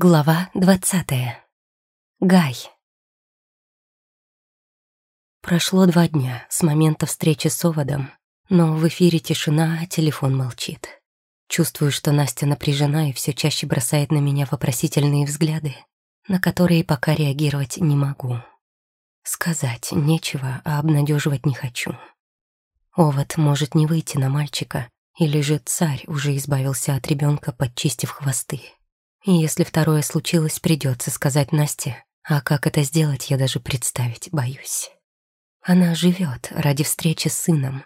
Глава двадцатая. Гай. Прошло два дня с момента встречи с Оводом, но в эфире тишина, а телефон молчит. Чувствую, что Настя напряжена и все чаще бросает на меня вопросительные взгляды, на которые пока реагировать не могу. Сказать нечего, а обнадеживать не хочу. Овод может не выйти на мальчика, или же царь уже избавился от ребенка, подчистив хвосты. И если второе случилось, придется сказать Насте, а как это сделать, я даже представить боюсь. Она живет ради встречи с сыном,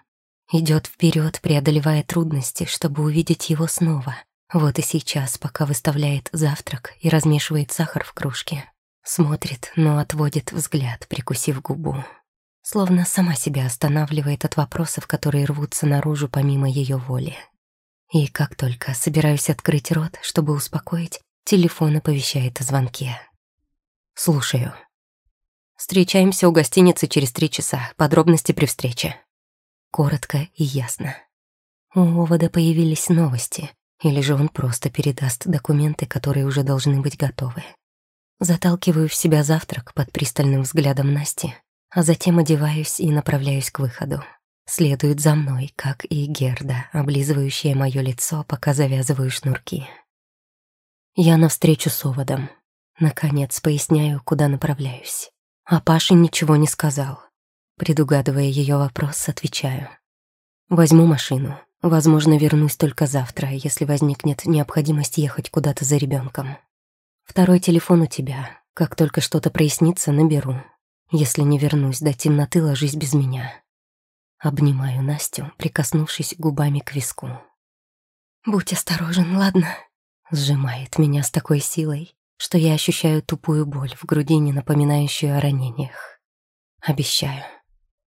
идет вперед, преодолевая трудности, чтобы увидеть его снова. Вот и сейчас, пока выставляет завтрак и размешивает сахар в кружке, смотрит, но отводит взгляд, прикусив губу. Словно сама себя останавливает от вопросов, которые рвутся наружу помимо ее воли. И как только собираюсь открыть рот, чтобы успокоить, телефон оповещает о звонке. Слушаю. Встречаемся у гостиницы через три часа. Подробности при встрече. Коротко и ясно. У Овода появились новости, или же он просто передаст документы, которые уже должны быть готовы. Заталкиваю в себя завтрак под пристальным взглядом Насти, а затем одеваюсь и направляюсь к выходу следует за мной, как и Герда, облизывающая мое лицо, пока завязываю шнурки. Я навстречу с оводом. Наконец поясняю, куда направляюсь. А Паша ничего не сказал. Предугадывая ее вопрос, отвечаю. Возьму машину. Возможно, вернусь только завтра, если возникнет необходимость ехать куда-то за ребенком. Второй телефон у тебя. Как только что-то прояснится, наберу. Если не вернусь до темноты, ложись без меня. Обнимаю Настю, прикоснувшись губами к виску. «Будь осторожен, ладно?» Сжимает меня с такой силой, что я ощущаю тупую боль в грудине, напоминающую о ранениях. «Обещаю».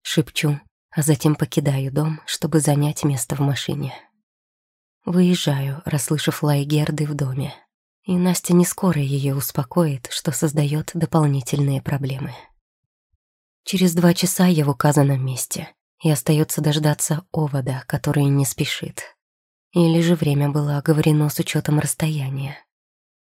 Шепчу, а затем покидаю дом, чтобы занять место в машине. Выезжаю, расслышав лай Герды в доме. И Настя не скоро ее успокоит, что создает дополнительные проблемы. Через два часа я в указанном месте — и остается дождаться овода, который не спешит. Или же время было оговорено с учетом расстояния.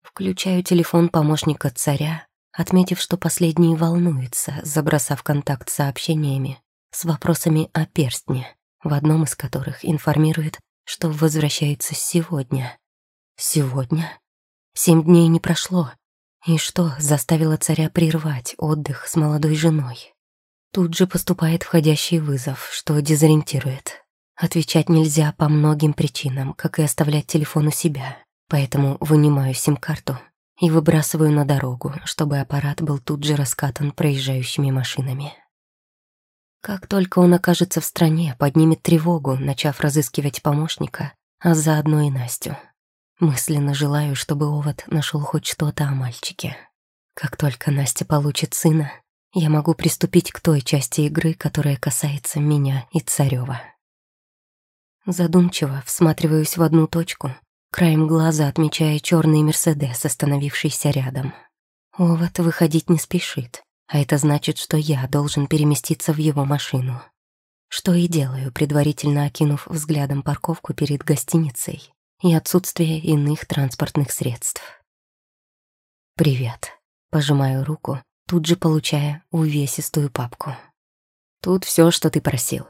Включаю телефон помощника царя, отметив, что последний волнуется, забросав контакт сообщениями с вопросами о перстне, в одном из которых информирует, что возвращается сегодня. Сегодня? Семь дней не прошло. И что заставило царя прервать отдых с молодой женой? Тут же поступает входящий вызов, что дезориентирует. Отвечать нельзя по многим причинам, как и оставлять телефон у себя. Поэтому вынимаю сим-карту и выбрасываю на дорогу, чтобы аппарат был тут же раскатан проезжающими машинами. Как только он окажется в стране, поднимет тревогу, начав разыскивать помощника, а заодно и Настю. Мысленно желаю, чтобы Овод нашел хоть что-то о мальчике. Как только Настя получит сына, я могу приступить к той части игры, которая касается меня и Царева. Задумчиво всматриваюсь в одну точку, краем глаза отмечая черный Мерседес, остановившийся рядом. Овод выходить не спешит, а это значит, что я должен переместиться в его машину. Что и делаю, предварительно окинув взглядом парковку перед гостиницей и отсутствие иных транспортных средств. «Привет», — пожимаю руку, тут же получая увесистую папку. «Тут все, что ты просил».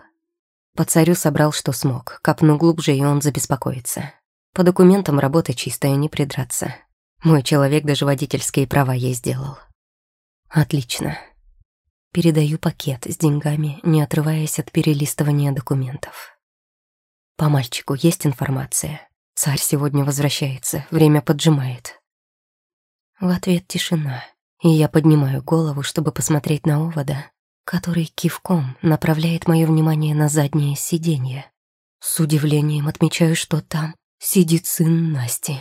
По царю собрал, что смог, копну глубже, и он забеспокоится. По документам работа чистая, не придраться. Мой человек даже водительские права ей сделал. Отлично. Передаю пакет с деньгами, не отрываясь от перелистывания документов. По мальчику есть информация. Царь сегодня возвращается, время поджимает. В ответ тишина и я поднимаю голову, чтобы посмотреть на овода, который кивком направляет мое внимание на заднее сиденье. С удивлением отмечаю, что там сидит сын Насти.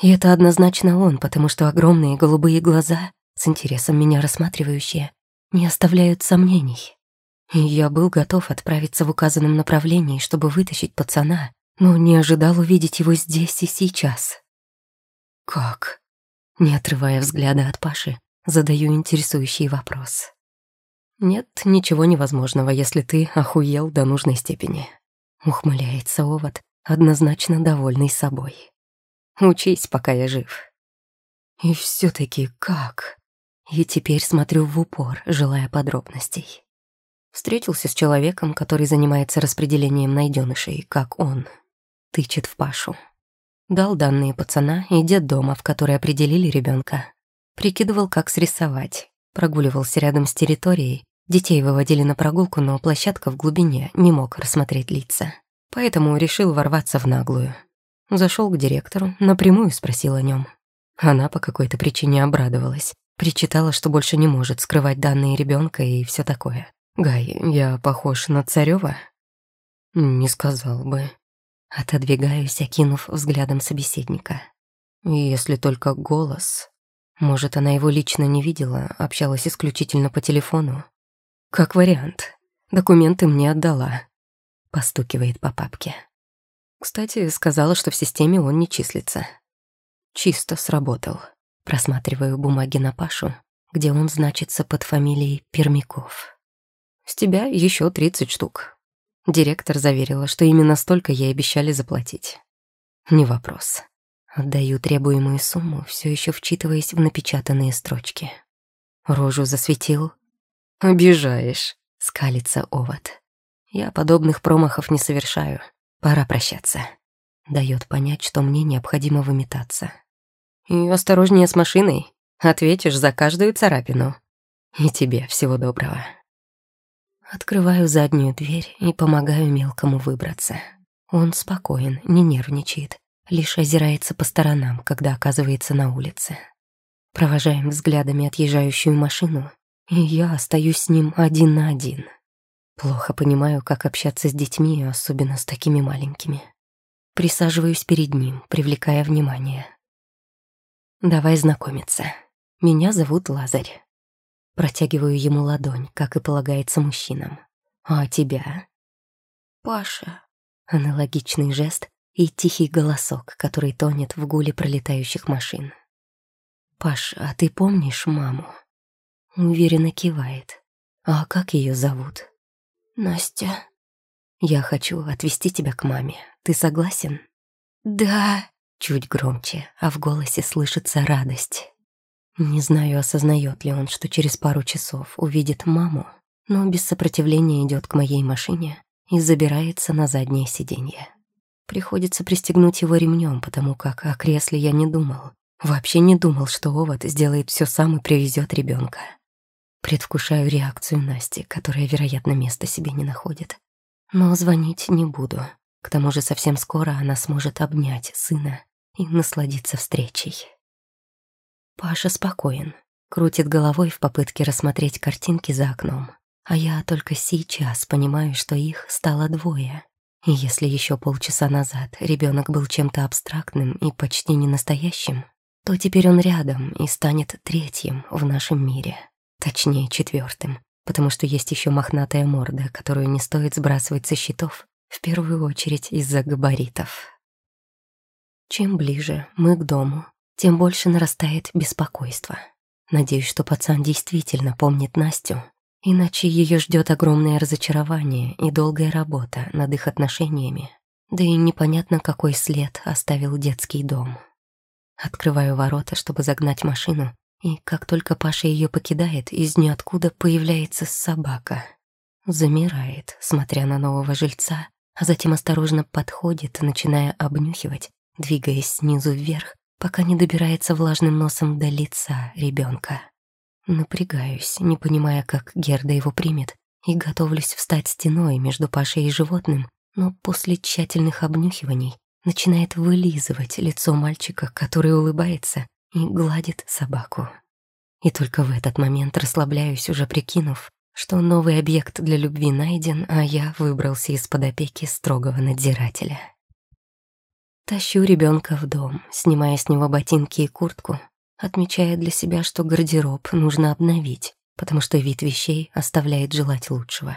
И это однозначно он, потому что огромные голубые глаза, с интересом меня рассматривающие, не оставляют сомнений. И я был готов отправиться в указанном направлении, чтобы вытащить пацана, но не ожидал увидеть его здесь и сейчас. «Как?» Не отрывая взгляда от Паши, задаю интересующий вопрос. «Нет ничего невозможного, если ты охуел до нужной степени», — ухмыляется овод, однозначно довольный собой. «Учись, пока я жив». И все таки как? И теперь смотрю в упор, желая подробностей. Встретился с человеком, который занимается распределением найденышей, как он. Тычет в Пашу. Дал данные пацана и дома, в который определили ребенка. Прикидывал, как срисовать. Прогуливался рядом с территорией. Детей выводили на прогулку, но площадка в глубине не мог рассмотреть лица. Поэтому решил ворваться в наглую. Зашел к директору, напрямую спросил о нем. Она по какой-то причине обрадовалась. Причитала, что больше не может скрывать данные ребенка и все такое. «Гай, я похож на Царева?» «Не сказал бы». Отодвигаюсь, окинув взглядом собеседника. Если только голос. Может, она его лично не видела, общалась исключительно по телефону. Как вариант. Документы мне отдала. Постукивает по папке. Кстати, сказала, что в системе он не числится. Чисто сработал. Просматриваю бумаги на Пашу, где он значится под фамилией Пермяков. С тебя еще 30 штук. Директор заверила, что именно столько ей обещали заплатить. Не вопрос. Отдаю требуемую сумму, все еще вчитываясь в напечатанные строчки. Рожу засветил. «Обижаешь», — скалится овод. «Я подобных промахов не совершаю. Пора прощаться». Дает понять, что мне необходимо выметаться. «И осторожнее с машиной. Ответишь за каждую царапину. И тебе всего доброго». Открываю заднюю дверь и помогаю мелкому выбраться. Он спокоен, не нервничает, лишь озирается по сторонам, когда оказывается на улице. Провожаем взглядами отъезжающую машину, и я остаюсь с ним один на один. Плохо понимаю, как общаться с детьми, особенно с такими маленькими. Присаживаюсь перед ним, привлекая внимание. «Давай знакомиться. Меня зовут Лазарь. Протягиваю ему ладонь, как и полагается мужчинам. «А тебя?» «Паша». Аналогичный жест и тихий голосок, который тонет в гуле пролетающих машин. «Паш, а ты помнишь маму?» Уверенно кивает. «А как ее зовут?» «Настя». «Я хочу отвезти тебя к маме. Ты согласен?» «Да». Чуть громче, а в голосе слышится радость. Не знаю, осознает ли он, что через пару часов увидит маму, но без сопротивления идет к моей машине и забирается на заднее сиденье. Приходится пристегнуть его ремнем, потому как о кресле я не думал. Вообще не думал, что овод сделает все сам и привезет ребенка. Предвкушаю реакцию Насти, которая, вероятно, места себе не находит. Но звонить не буду. К тому же совсем скоро она сможет обнять сына и насладиться встречей. Паша спокоен, крутит головой в попытке рассмотреть картинки за окном. А я только сейчас понимаю, что их стало двое. И если еще полчаса назад ребенок был чем-то абстрактным и почти не настоящим, то теперь он рядом и станет третьим в нашем мире. Точнее, четвертым, потому что есть еще мохнатая морда, которую не стоит сбрасывать со счетов, в первую очередь из-за габаритов. Чем ближе мы к дому, тем больше нарастает беспокойство. Надеюсь, что пацан действительно помнит Настю, иначе ее ждет огромное разочарование и долгая работа над их отношениями. Да и непонятно, какой след оставил детский дом. Открываю ворота, чтобы загнать машину, и как только Паша ее покидает, из ниоткуда появляется собака. Замирает, смотря на нового жильца, а затем осторожно подходит, начиная обнюхивать, двигаясь снизу вверх пока не добирается влажным носом до лица ребенка. Напрягаюсь, не понимая, как Герда его примет, и готовлюсь встать стеной между Пашей и животным, но после тщательных обнюхиваний начинает вылизывать лицо мальчика, который улыбается и гладит собаку. И только в этот момент расслабляюсь, уже прикинув, что новый объект для любви найден, а я выбрался из-под опеки строгого надзирателя. Тащу ребенка в дом, снимая с него ботинки и куртку, отмечая для себя, что гардероб нужно обновить, потому что вид вещей оставляет желать лучшего.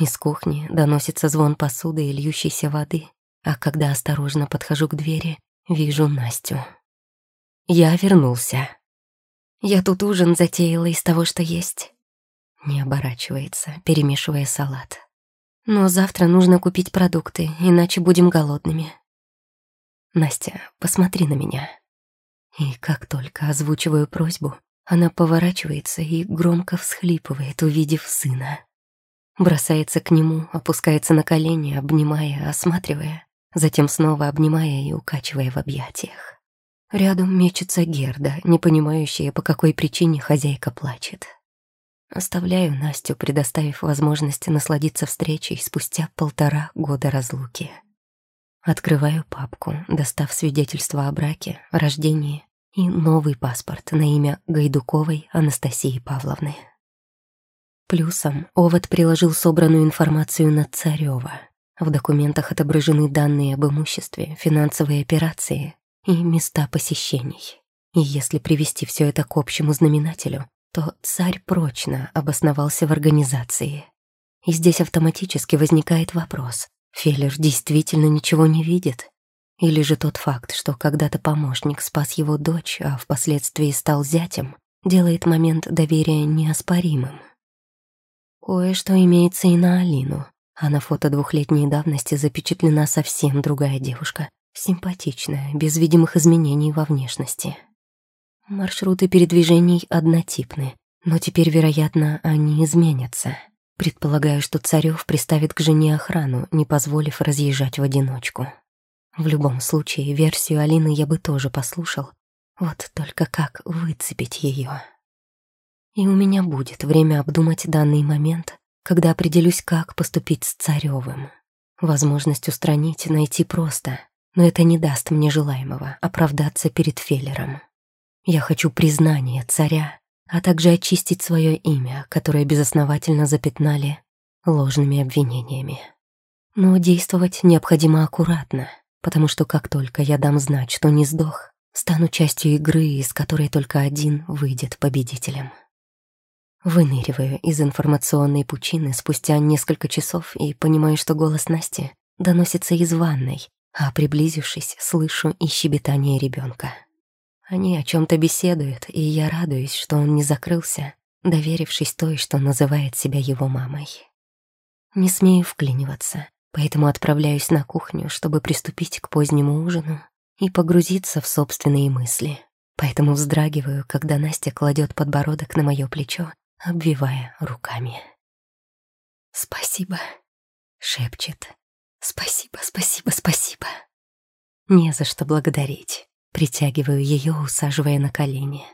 Из кухни доносится звон посуды и льющейся воды, а когда осторожно подхожу к двери, вижу Настю. Я вернулся. Я тут ужин затеяла из того, что есть. Не оборачивается, перемешивая салат. Но завтра нужно купить продукты, иначе будем голодными. Настя, посмотри на меня. И как только озвучиваю просьбу, она поворачивается и громко всхлипывает, увидев сына. Бросается к нему, опускается на колени, обнимая, осматривая, затем снова обнимая и укачивая в объятиях. Рядом мечется Герда, не понимающая, по какой причине хозяйка плачет. Оставляю Настю, предоставив возможность насладиться встречей спустя полтора года разлуки. Открываю папку, достав свидетельство о браке, рождении и новый паспорт на имя Гайдуковой Анастасии Павловны. Плюсом Овод приложил собранную информацию на Царева. В документах отображены данные об имуществе, финансовые операции и места посещений. И если привести все это к общему знаменателю, то царь прочно обосновался в организации. И здесь автоматически возникает вопрос, Феллер действительно ничего не видит? Или же тот факт, что когда-то помощник спас его дочь, а впоследствии стал зятем, делает момент доверия неоспоримым? Кое-что имеется и на Алину, а на фото двухлетней давности запечатлена совсем другая девушка, симпатичная, без видимых изменений во внешности. Маршруты передвижений однотипны, но теперь, вероятно, они изменятся. Предполагаю, что Царёв приставит к жене охрану, не позволив разъезжать в одиночку. В любом случае, версию Алины я бы тоже послушал. Вот только как выцепить ее? И у меня будет время обдумать данный момент, когда определюсь, как поступить с Царёвым. Возможность устранить найти просто, но это не даст мне желаемого оправдаться перед Феллером. Я хочу признания царя, а также очистить свое имя, которое безосновательно запятнали ложными обвинениями. Но действовать необходимо аккуратно, потому что как только я дам знать, что не сдох, стану частью игры, из которой только один выйдет победителем. Выныриваю из информационной пучины спустя несколько часов и понимаю, что голос Насти доносится из ванной, а приблизившись, слышу и щебетание ребенка. Они о чем-то беседуют, и я радуюсь, что он не закрылся, доверившись той, что называет себя его мамой. Не смею вклиниваться, поэтому отправляюсь на кухню, чтобы приступить к позднему ужину и погрузиться в собственные мысли. Поэтому вздрагиваю, когда Настя кладет подбородок на мое плечо, обвивая руками. «Спасибо», — шепчет. «Спасибо, спасибо, спасибо». Не за что благодарить. Притягиваю ее, усаживая на колени.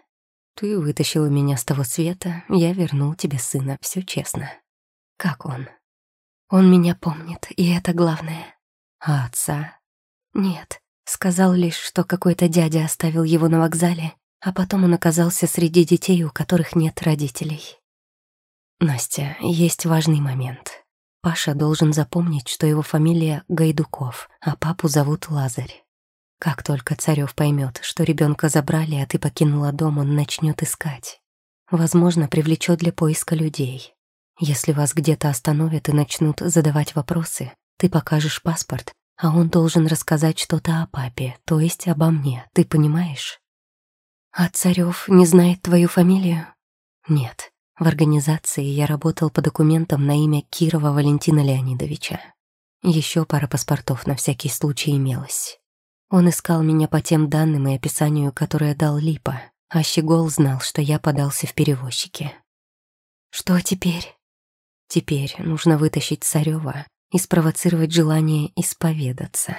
Ты вытащила меня с того света, я вернул тебе сына, все честно. Как он? Он меня помнит, и это главное. А отца? Нет, сказал лишь, что какой-то дядя оставил его на вокзале, а потом он оказался среди детей, у которых нет родителей. Настя, есть важный момент. Паша должен запомнить, что его фамилия Гайдуков, а папу зовут Лазарь. Как только Царев поймет, что ребенка забрали, а ты покинула дом, он начнет искать. Возможно, привлечет для поиска людей. Если вас где-то остановят и начнут задавать вопросы, ты покажешь паспорт, а он должен рассказать что-то о папе, то есть обо мне, ты понимаешь? А Царев не знает твою фамилию? Нет. В организации я работал по документам на имя Кирова Валентина Леонидовича. Еще пара паспортов на всякий случай имелась. Он искал меня по тем данным и описанию, которое дал Липа, а Щегол знал, что я подался в перевозчики. Что теперь? Теперь нужно вытащить Царёва и спровоцировать желание исповедаться.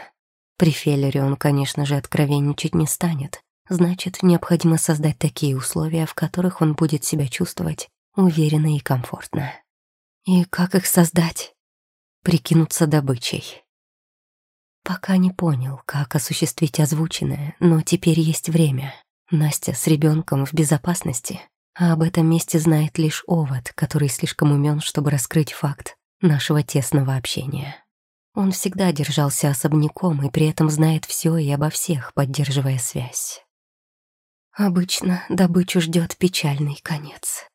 При Феллере он, конечно же, откровенничать не станет, значит, необходимо создать такие условия, в которых он будет себя чувствовать уверенно и комфортно. И как их создать? Прикинуться добычей. Пока не понял, как осуществить озвученное, но теперь есть время. Настя с ребенком в безопасности, а об этом месте знает лишь Овод, который слишком умен, чтобы раскрыть факт нашего тесного общения. Он всегда держался особняком и при этом знает все и обо всех, поддерживая связь. Обычно добычу ждет печальный конец.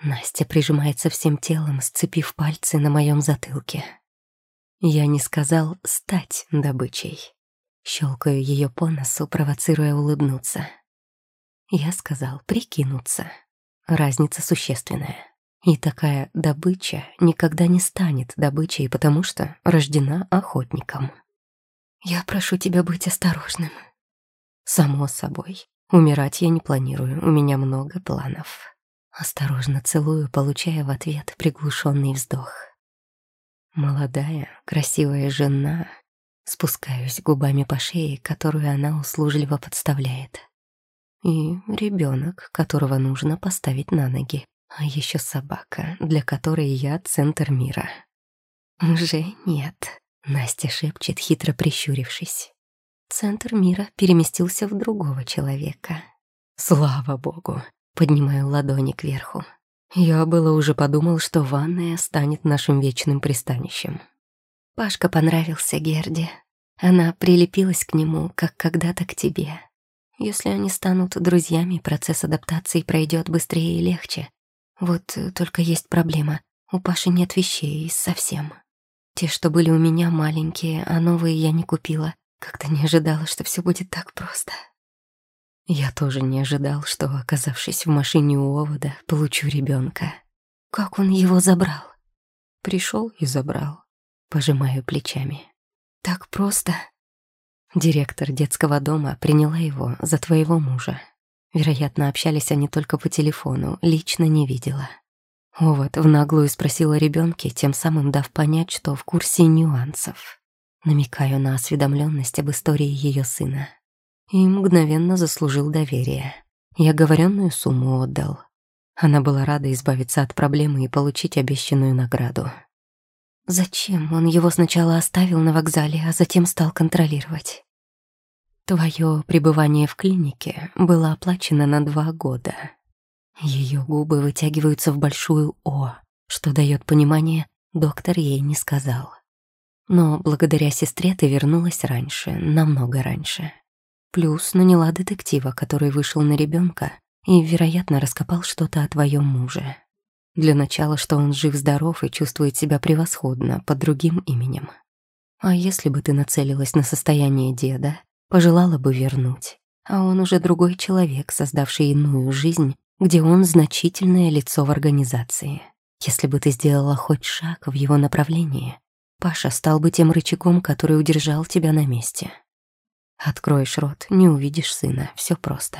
Настя прижимается всем телом, сцепив пальцы на моем затылке. Я не сказал «стать добычей». Щелкаю ее по носу, провоцируя улыбнуться. Я сказал «прикинуться». Разница существенная. И такая добыча никогда не станет добычей, потому что рождена охотником. Я прошу тебя быть осторожным. Само собой. Умирать я не планирую, у меня много планов. Осторожно целую, получая в ответ приглушенный вздох. Молодая, красивая жена. Спускаюсь губами по шее, которую она услужливо подставляет. И ребенок, которого нужно поставить на ноги. А еще собака, для которой я центр мира. Уже нет, Настя шепчет, хитро прищурившись. Центр мира переместился в другого человека. Слава богу, поднимаю ладони кверху. Я было уже подумал, что ванная станет нашим вечным пристанищем. Пашка понравился Герде. Она прилепилась к нему, как когда-то к тебе. Если они станут друзьями, процесс адаптации пройдет быстрее и легче. Вот только есть проблема. У Паши нет вещей совсем. Те, что были у меня, маленькие, а новые я не купила. Как-то не ожидала, что все будет так просто. Я тоже не ожидал, что, оказавшись в машине у овода, получу ребенка. Как он его забрал? Пришел и забрал. Пожимаю плечами. Так просто. Директор детского дома приняла его за твоего мужа. Вероятно, общались они только по телефону, лично не видела. Овод в наглую спросила ребенке, тем самым дав понять, что в курсе нюансов. Намекаю на осведомленность об истории ее сына. И мгновенно заслужил доверие. Я говоренную сумму отдал. Она была рада избавиться от проблемы и получить обещанную награду. Зачем он его сначала оставил на вокзале, а затем стал контролировать? Твое пребывание в клинике было оплачено на два года. Ее губы вытягиваются в большую «О», что дает понимание, доктор ей не сказал. Но благодаря сестре ты вернулась раньше, намного раньше. Плюс наняла детектива, который вышел на ребенка и, вероятно, раскопал что-то о твоем муже. Для начала, что он жив-здоров и чувствует себя превосходно под другим именем. А если бы ты нацелилась на состояние деда, пожелала бы вернуть. А он уже другой человек, создавший иную жизнь, где он значительное лицо в организации. Если бы ты сделала хоть шаг в его направлении, Паша стал бы тем рычагом, который удержал тебя на месте. Откроешь рот, не увидишь сына, все просто.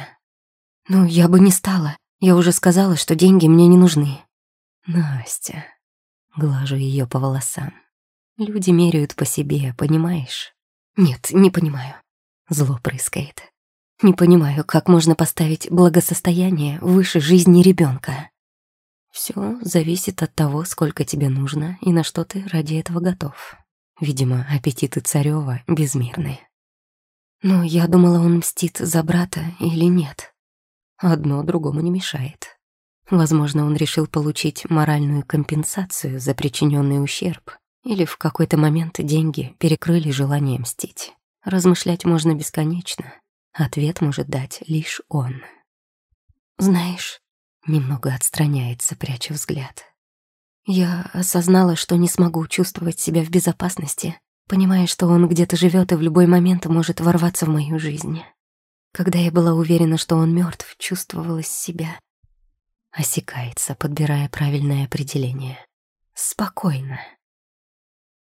Ну, я бы не стала. Я уже сказала, что деньги мне не нужны. Настя. Глажу ее по волосам. Люди меряют по себе, понимаешь? Нет, не понимаю. Зло прыскает. Не понимаю, как можно поставить благосостояние выше жизни ребенка. Все зависит от того, сколько тебе нужно и на что ты ради этого готов. Видимо, аппетиты Царева безмерны. Но я думала, он мстит за брата или нет. Одно другому не мешает. Возможно, он решил получить моральную компенсацию за причиненный ущерб, или в какой-то момент деньги перекрыли желание мстить. Размышлять можно бесконечно. Ответ может дать лишь он. Знаешь, Немного отстраняется, пряча взгляд. Я осознала, что не смогу чувствовать себя в безопасности, понимая, что он где-то живет и в любой момент может ворваться в мою жизнь. Когда я была уверена, что он мертв, чувствовала себя. Осекается, подбирая правильное определение. Спокойно.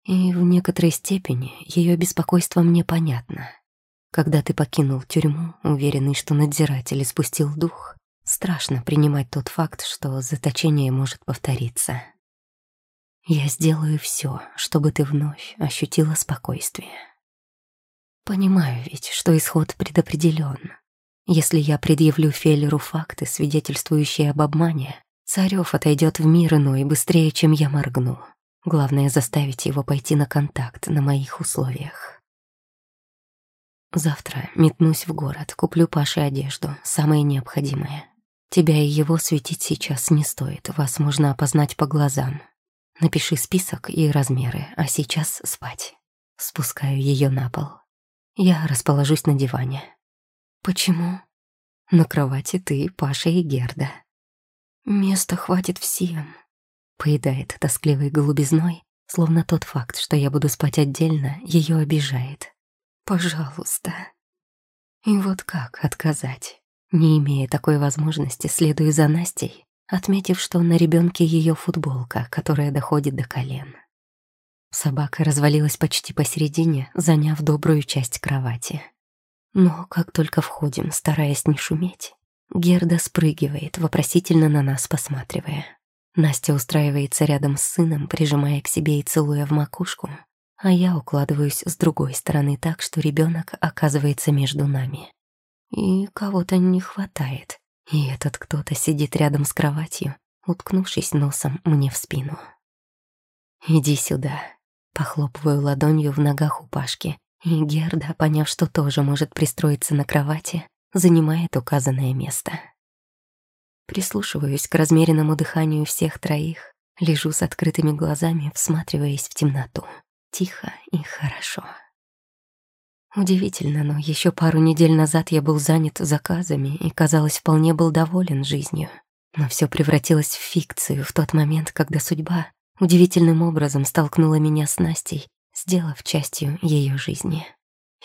И в некоторой степени ее беспокойство мне понятно. Когда ты покинул тюрьму, уверенный, что надзиратель спустил дух, Страшно принимать тот факт, что заточение может повториться. Я сделаю все, чтобы ты вновь ощутила спокойствие. Понимаю ведь, что исход предопределен. Если я предъявлю Феллеру факты, свидетельствующие об обмане, Царев отойдет в мир иной быстрее, чем я моргну. Главное — заставить его пойти на контакт на моих условиях. Завтра метнусь в город, куплю Паше одежду, самое необходимое. Тебя и его светить сейчас не стоит, вас можно опознать по глазам. Напиши список и размеры, а сейчас спать. Спускаю ее на пол. Я расположусь на диване. Почему? На кровати ты, Паша и Герда. Места хватит всем. Поедает тоскливой голубизной, словно тот факт, что я буду спать отдельно, ее обижает. Пожалуйста. И вот как отказать? Не имея такой возможности, следую за Настей, отметив, что на ребенке ее футболка, которая доходит до колен. Собака развалилась почти посередине, заняв добрую часть кровати. Но как только входим, стараясь не шуметь, Герда спрыгивает, вопросительно на нас посматривая. Настя устраивается рядом с сыном, прижимая к себе и целуя в макушку, а я укладываюсь с другой стороны так, что ребенок оказывается между нами. И кого-то не хватает, и этот кто-то сидит рядом с кроватью, уткнувшись носом мне в спину. «Иди сюда», — похлопываю ладонью в ногах у Пашки, и Герда, поняв, что тоже может пристроиться на кровати, занимает указанное место. Прислушиваюсь к размеренному дыханию всех троих, лежу с открытыми глазами, всматриваясь в темноту. Тихо и хорошо. Удивительно, но еще пару недель назад я был занят заказами и, казалось, вполне был доволен жизнью. Но все превратилось в фикцию в тот момент, когда судьба удивительным образом столкнула меня с Настей, сделав частью ее жизни.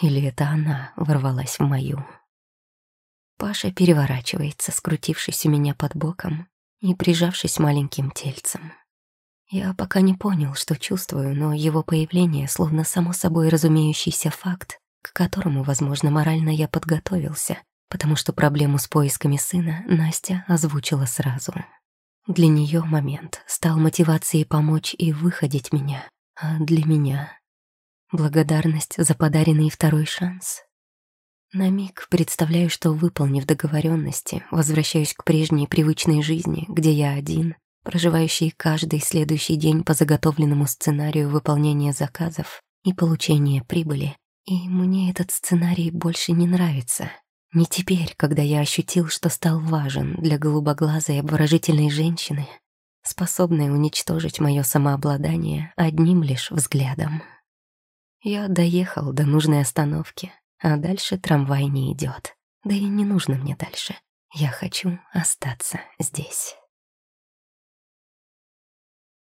Или это она ворвалась в мою. Паша переворачивается, скрутившись у меня под боком и прижавшись маленьким тельцем. Я пока не понял, что чувствую, но его появление словно само собой разумеющийся факт, к которому, возможно, морально я подготовился, потому что проблему с поисками сына Настя озвучила сразу. Для нее момент стал мотивацией помочь и выходить меня, а для меня — благодарность за подаренный второй шанс. На миг представляю, что, выполнив договоренности, возвращаюсь к прежней привычной жизни, где я один, проживающий каждый следующий день по заготовленному сценарию выполнения заказов и получения прибыли. И мне этот сценарий больше не нравится. Не теперь, когда я ощутил, что стал важен для голубоглазой обворожительной женщины, способной уничтожить мое самообладание одним лишь взглядом. Я доехал до нужной остановки, а дальше трамвай не идет. Да и не нужно мне дальше. Я хочу остаться здесь.